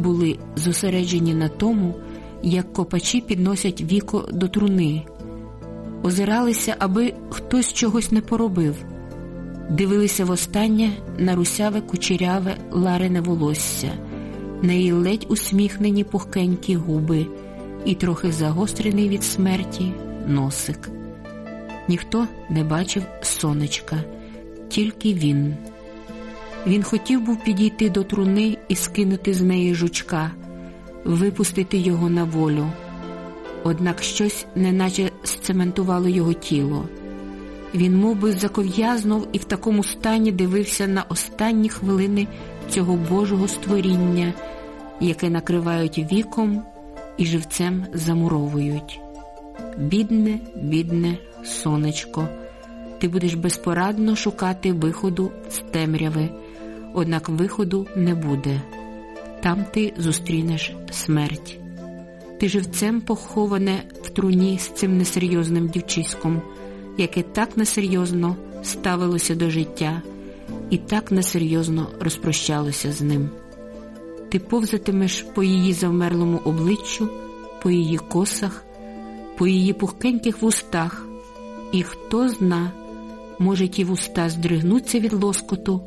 були зосереджені на тому, як копачі підносять віко до труни, озиралися, аби хтось чогось не поробив, дивилися востаннє на русяве кучеряве ларине волосся, на її ледь усміхнені пухкенькі губи і трохи загострений від смерті носик. Ніхто не бачив сонечка, тільки він. Він хотів був підійти до труни і скинути з неї жучка, випустити його на волю. Однак щось неначе сцементувало його тіло. Він мов би, заков'язнув і в такому стані дивився на останні хвилини цього Божого створіння, яке накривають віком і живцем замуровують. Бідне, бідне сонечко, ти будеш безпорадно шукати виходу з темряви, однак виходу не буде. Там ти зустрінеш смерть. Ти живцем поховане в труні з цим несерйозним дівчиськом, яке так несерйозно ставилося до життя і так несерйозно розпрощалося з ним. Ти повзатимеш по її завмерлому обличчю, по її косах, по її пухкеньких вустах, і хто зна, може, ті вуста здригнуться від лоскоту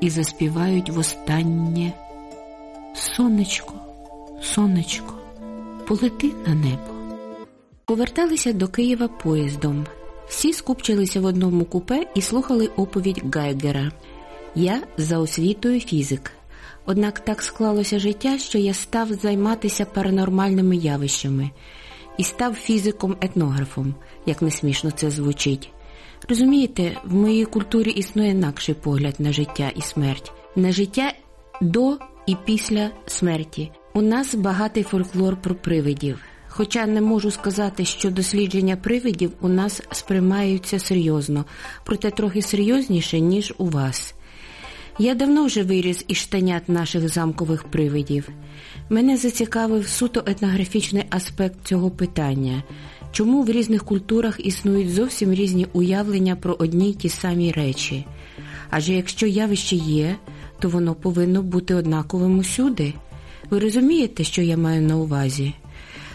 і заспівають востаннє. Сонечко, сонечко, полети на небо. Поверталися до Києва поїздом. Всі скупчилися в одному купе і слухали оповідь Гайгера. Я за освітою фізик. Однак так склалося життя, що я став займатися паранормальними явищами і став фізиком-етнографом, як не смішно це звучить. Розумієте, в моїй культурі існує інакший погляд на життя і смерть, на життя до і після смерті. У нас багатий фольклор про привидів. Хоча не можу сказати, що дослідження привидів у нас сприймаються серйозно, проте трохи серйозніше, ніж у вас. Я давно вже виріс із штанят наших замкових привидів. Мене зацікавив суто етнографічний аспект цього питання, чому в різних культурах існують зовсім різні уявлення про одні й ті самі речі. Адже якщо явище є, то воно повинно бути однаковим усюди. Ви розумієте, що я маю на увазі?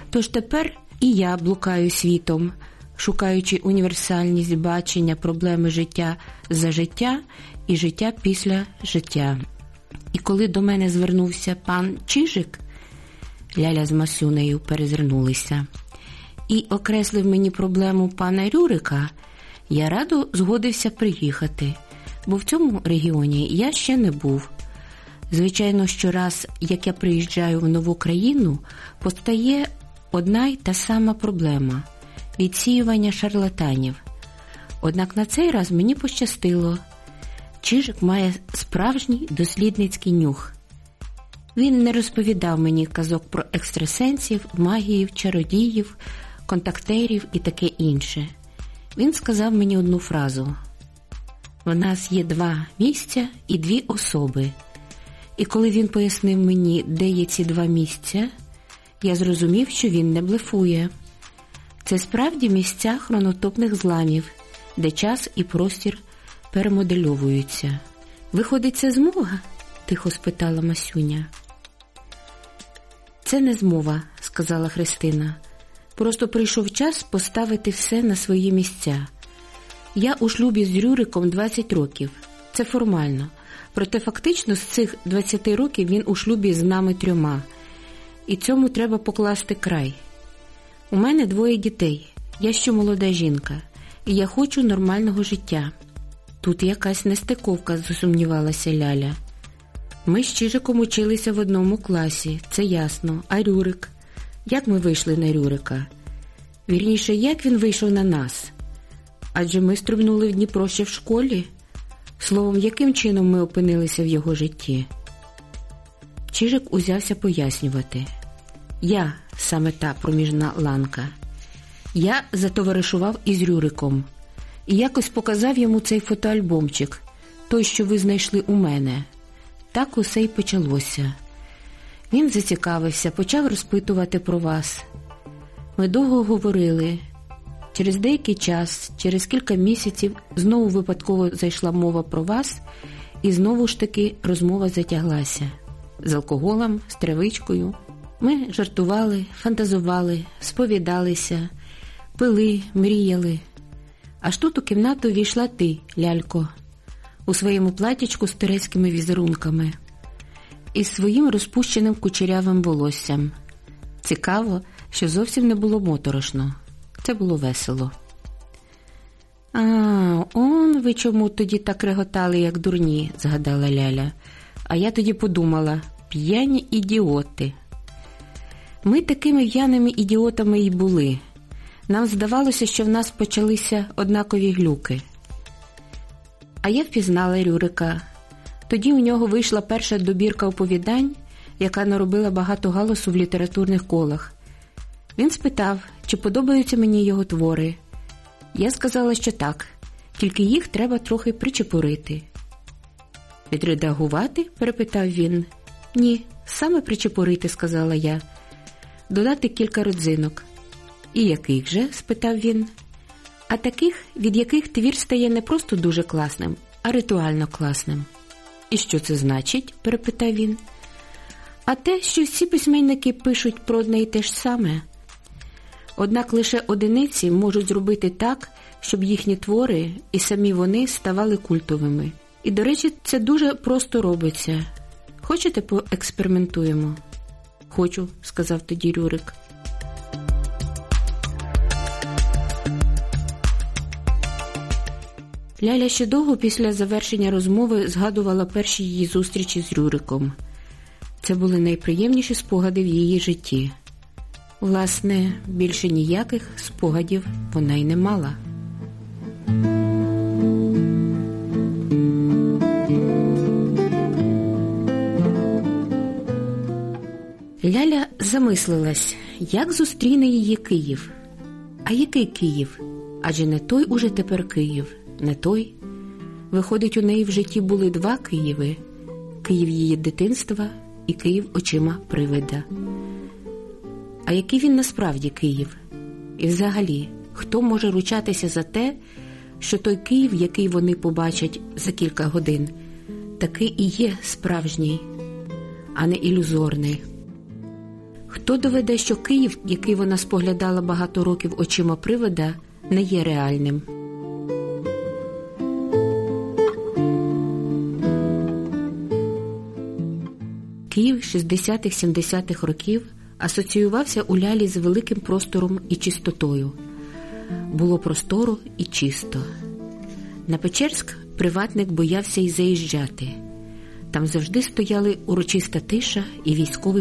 Тож тепер і я блукаю світом, шукаючи універсальність бачення проблеми життя за життя і життя після життя. І коли до мене звернувся пан Чижик, Ляля з Масюнею перезирнулися, і окреслив мені проблему пана Рюрика, я радо згодився приїхати, бо в цьому регіоні я ще не був. Звичайно, щораз, як я приїжджаю в нову країну, постає одна й та сама проблема відсіювання шарлатанів. Однак на цей раз мені пощастило. Чижик має справжній дослідницький нюх. Він не розповідав мені казок про екстрасенсів, магіїв, чародіїв, контактерів і таке інше. Він сказав мені одну фразу: у нас є два місця і дві особи. І коли він пояснив мені, де є ці два місця, я зрозумів, що він не блефує. Це справді місця хронотопних зламів, де час і простір перемодельовуються. Виходить, це змога? тихо спитала Масюня. Це не змова, сказала Христина. Просто прийшов час поставити все на свої місця. Я у шлюбі з Рюриком 20 років. Це формально. Проте фактично з цих 20 років він у шлюбі з нами трьома. І цьому треба покласти край. У мене двоє дітей. Я ще молода жінка, і я хочу нормального життя. Тут якась нестиковка, засумнівалася Ляля. Ми з Чижиком училися в одному класі, це ясно. А Рюрик? Як ми вийшли на Рюрика? Вірніше, як він вийшов на нас? Адже ми стрибнули в Дніпро ще в школі. Словом, яким чином ми опинилися в його житті? Чижик узявся пояснювати. Я саме та проміжна ланка. Я затоваришував із Рюриком і якось показав йому цей фотоальбомчик, той, що ви знайшли у мене. Так усе й почалося. Він зацікавився, почав розпитувати про вас. Ми довго говорили. Через деякий час, через кілька місяців, знову випадково зайшла мова про вас, і знову ж таки розмова затяглася. з алкоголем, з травичкою. Ми жартували, фантазували, сповідалися, пили, мріяли. Аж тут у кімнату війшла ти, лялько, у своєму платічку з турецькими візерунками із своїм розпущеним кучерявим волоссям. Цікаво, що зовсім не було моторошно. Це було весело. А, он ви чому тоді так реготали, як дурні, згадала Ляля. А я тоді подумала п'яні ідіоти. Ми такими п'яними ідіотами і були. Нам здавалося, що в нас почалися однакові глюки. А я впізнала Рюрика. Тоді у нього вийшла перша добірка оповідань, яка наробила багато галасу в літературних колах. Він спитав, чи подобаються мені його твори. Я сказала, що так, тільки їх треба трохи причепурити. Відредагувати? перепитав він. Ні, саме причепурити, сказала я. Додати кілька родзинок. І яких же? спитав він. А таких, від яких твір стає не просто дуже класним, а ритуально класним. І що це значить? перепитав він. А те, що всі письменники пишуть про одне й те ж саме. Однак лише одиниці можуть зробити так, щоб їхні твори і самі вони ставали культовими. І, до речі, це дуже просто робиться. Хочете поекспериментуємо? Хочу, сказав тоді Рюрик. Ляля ще довго після завершення розмови згадувала перші її зустрічі з Рюриком. Це були найприємніші спогади в її житті. Власне, більше ніяких спогадів вона й не мала. Ляля замислилась, як зустріне її Київ. А який Київ? Адже не той уже тепер Київ, не той. Виходить, у неї в житті були два Києви Київ її дитинства і Київ очима привида. А який він насправді Київ? І взагалі, хто може ручатися за те, що той Київ, який вони побачать за кілька годин, такий і є справжній, а не ілюзорний? Хто доведе, що Київ, який вона споглядала багато років очима привида, не є реальним? Київ 60-70-х років асоціювався у лялі з великим простором і чистотою. Було просторо і чисто. На Печерськ приватник боявся й заїжджати. Там завжди стояли урочиста тиша і військовий